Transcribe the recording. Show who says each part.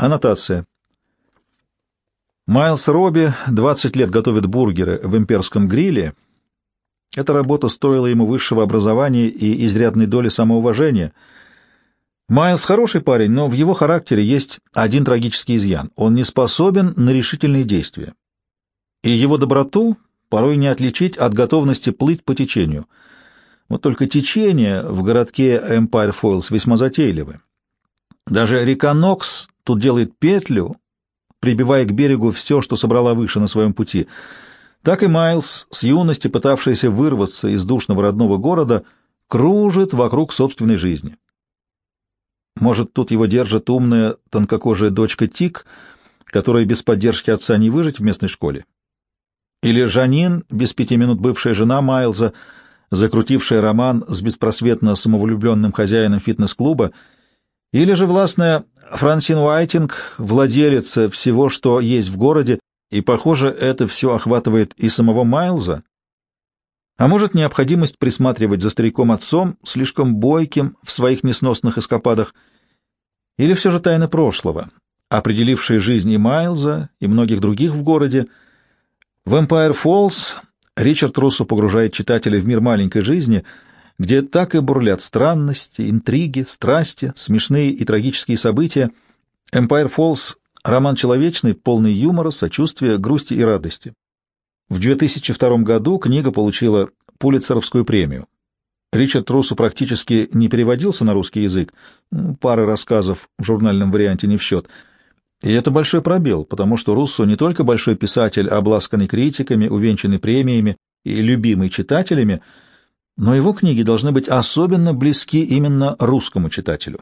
Speaker 1: Аннотация. Майлз Робби 20 лет готовит бургеры в имперском гриле. Эта работа стоила ему высшего образования и изрядной доли самоуважения. Майлз хороший парень, но в его характере есть один трагический изъян. Он не способен на решительные действия. И его доброту порой не отличить от готовности плыть по течению. Вот только течение в городке Empire Falls весьма затейливое. Даже река Нокс тут делает петлю, прибивая к берегу все, что собрала выше на своем пути. Так и Майлз, с юности пытавшийся вырваться из душного родного города, кружит вокруг собственной жизни. Может, тут его держит умная, тонкокожая дочка Тик, которая без поддержки отца не выжить в местной школе? Или Жанин, без пяти минут бывшая жена Майлза, закрутившая роман с беспросветно самовлюбленным хозяином фитнес-клуба, или же властная Франсин Уайтинг, владелица всего, что есть в городе, и, похоже, это все охватывает и самого Майлза. А может, необходимость присматривать за стариком-отцом, слишком бойким в своих несносных эскападах, или все же тайны прошлого, определившие жизнь и Майлза, и многих других в городе. В Empire Falls Ричард Руссо погружает читателя в мир маленькой жизни — где так и бурлят странности, интриги, страсти, смешные и трагические события. Empire Falls — роман человечный, полный юмора, сочувствия, грусти и радости. В 2002 году книга получила Пулитцеровскую премию. Ричард Руссо практически не переводился на русский язык, пары рассказов в журнальном варианте не в счет. И это большой пробел, потому что Руссо не только большой писатель, обласканный критиками, увенчанный премиями и любимый читателями — но его книги должны быть особенно близки именно русскому читателю.